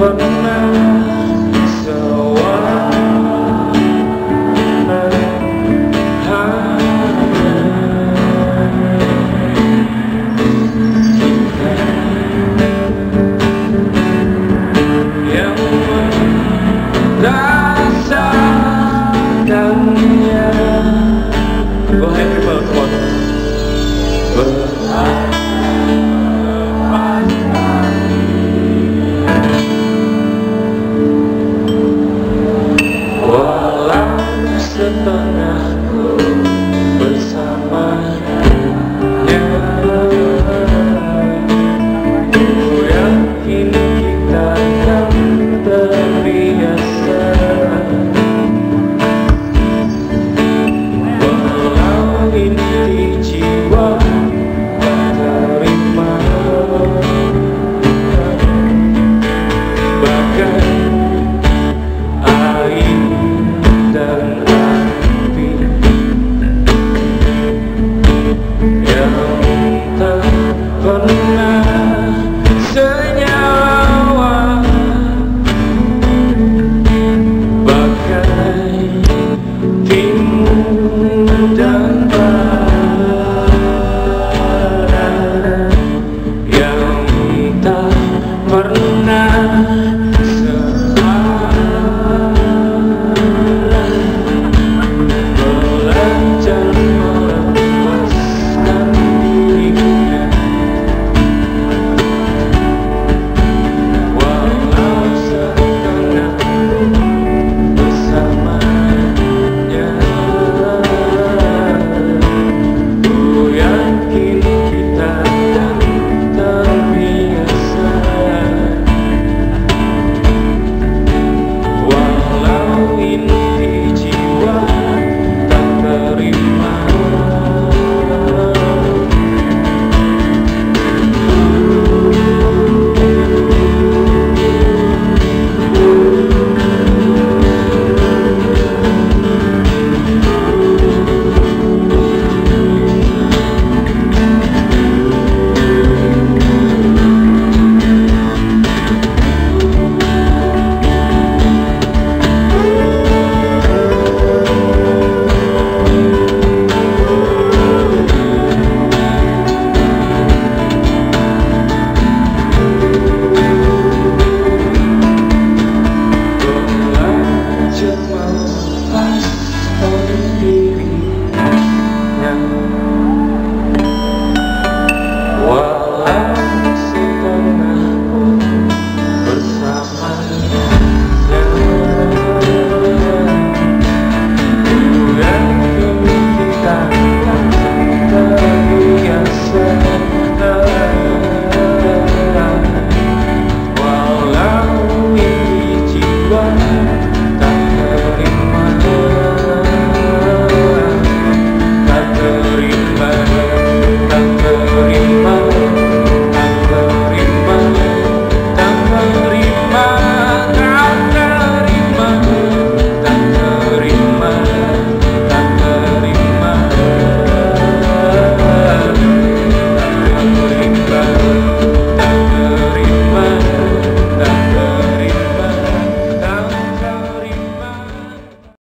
one now.